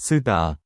쓰다